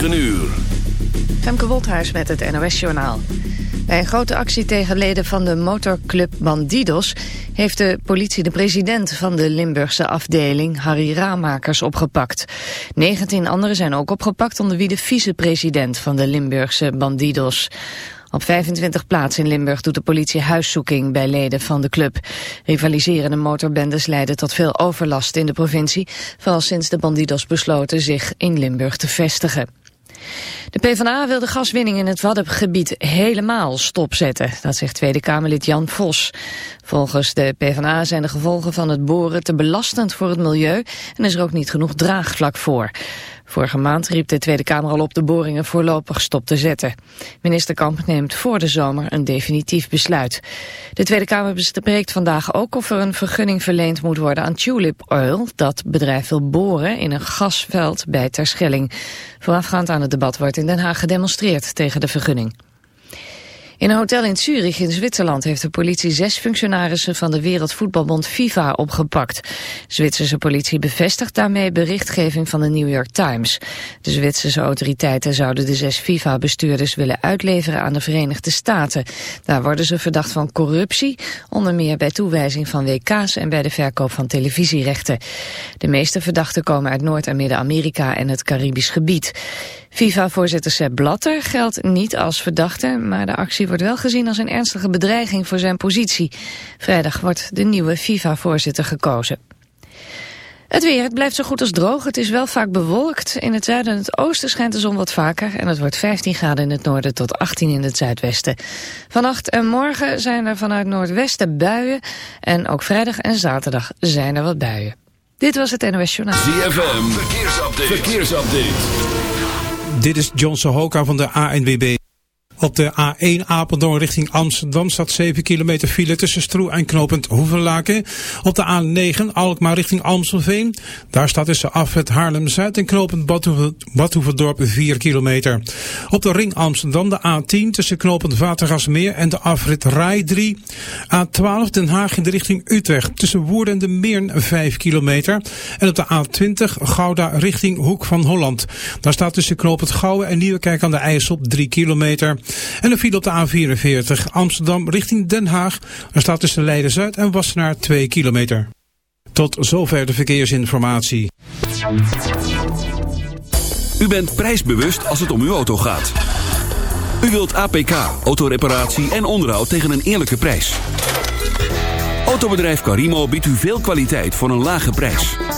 9 uur. Femke Wolthuis met het NOS-journaal. Bij een grote actie tegen leden van de motorclub Bandidos... heeft de politie de president van de Limburgse afdeling, Harry Raamakers, opgepakt. 19 anderen zijn ook opgepakt onder wie de vicepresident van de Limburgse Bandidos. Op 25 plaatsen in Limburg doet de politie huiszoeking bij leden van de club. Rivaliserende motorbendes leiden tot veel overlast in de provincie, vooral sinds de bandidos besloten zich in Limburg te vestigen. De PvdA wil de gaswinning in het Waddengebied helemaal stopzetten. Dat zegt Tweede Kamerlid Jan Vos. Volgens de PvdA zijn de gevolgen van het boren te belastend voor het milieu... en is er ook niet genoeg draagvlak voor. Vorige maand riep de Tweede Kamer al op de boringen voorlopig stop te zetten. Minister Kamp neemt voor de zomer een definitief besluit. De Tweede Kamer bespreekt vandaag ook of er een vergunning verleend moet worden aan Tulip Oil. Dat bedrijf wil boren in een gasveld bij Terschelling. Voorafgaand aan het debat wordt in Den Haag gedemonstreerd tegen de vergunning. In een hotel in Zurich in Zwitserland heeft de politie zes functionarissen van de Wereldvoetbalbond FIFA opgepakt. Zwitserse politie bevestigt daarmee berichtgeving van de New York Times. De Zwitserse autoriteiten zouden de zes FIFA-bestuurders willen uitleveren aan de Verenigde Staten. Daar worden ze verdacht van corruptie, onder meer bij toewijzing van WK's en bij de verkoop van televisierechten. De meeste verdachten komen uit Noord- en Midden-Amerika en het Caribisch gebied. FIFA-voorzitter Sepp Blatter geldt niet als verdachte, maar de actie wordt wel gezien als een ernstige bedreiging voor zijn positie. Vrijdag wordt de nieuwe FIFA-voorzitter gekozen. Het weer, het blijft zo goed als droog. Het is wel vaak bewolkt. In het zuiden en het oosten schijnt de zon wat vaker. En het wordt 15 graden in het noorden tot 18 in het zuidwesten. Vannacht en morgen zijn er vanuit noordwesten buien. En ook vrijdag en zaterdag zijn er wat buien. Dit was het NOS Journaal. ZFM, verkeersupdate. verkeersupdate. Dit is John Sohoka van de ANWB. Op de A1 Apeldoorn richting Amsterdam staat 7 kilometer file tussen Stroe en Knopend Hoevenlaken. Op de A9 Alkmaar richting Amstelveen. Daar staat tussen afrit Haarlem-Zuid en Knopend Badhoevedorp 4 kilometer. Op de ring Amsterdam de A10 tussen Knopend Watergasmeer en de afrit Rai 3. A12 Den Haag in de richting Utrecht tussen Woerden en de Meern 5 kilometer. En op de A20 Gouda richting Hoek van Holland. Daar staat tussen Knopend Gouwen en Nieuwekerk aan de IJssel 3 kilometer. En een file op de A44 Amsterdam richting Den Haag. Er staat tussen Leiden-Zuid en Wassenaar 2 kilometer. Tot zover de verkeersinformatie. U bent prijsbewust als het om uw auto gaat. U wilt APK, autoreparatie en onderhoud tegen een eerlijke prijs. Autobedrijf Carimo biedt u veel kwaliteit voor een lage prijs.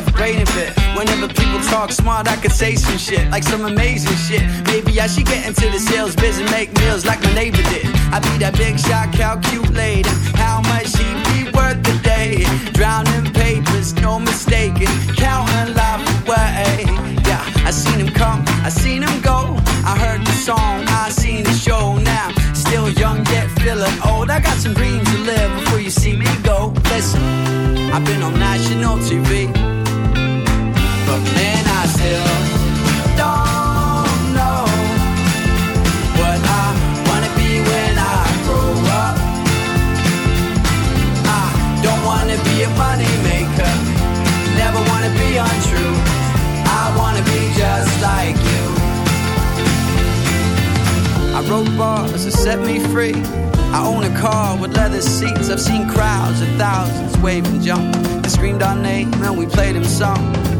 Left brain. Whenever people talk smart, I could say some shit, like some amazing shit. Maybe I should get into the sales biz and make meals like my neighbor did. I be that big shot, calculating how much he'd be worth a day. Drowning papers, no mistaking, counting life away. Yeah, I seen him come, I seen him go. I heard the song, I seen the show now. Still young yet feeling old. I got some dreams to live before you see me go. Listen, I've been on national TV, I've seen crowds of thousands wave and jump. They screamed our name and we played them song.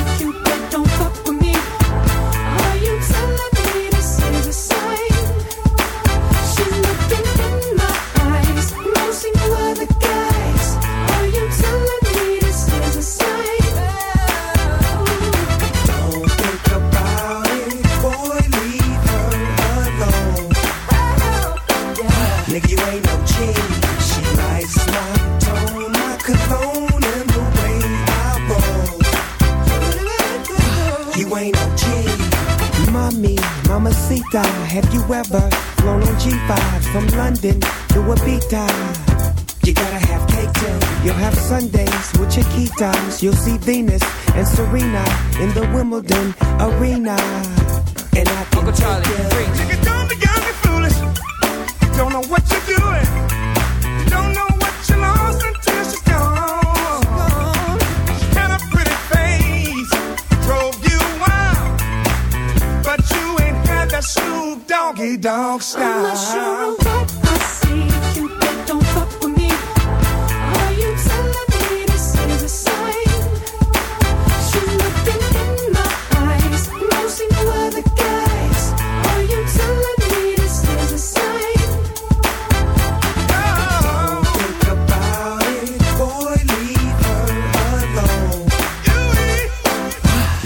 from London to Ibiza? You gotta have cake too. You'll have Sundays with Chiquitas. You'll see Venus and Serena in the Wimbledon arena. And I can Uncle Charlie, take you- freak. Nigga, don't be young and foolish. You don't know what you're doing. You don't know what you lost until she's gone. She had a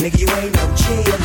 Nigga, you ain't no G.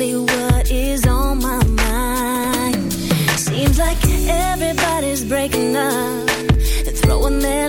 exactly what is on my mind. Seems like everybody's breaking up and throwing their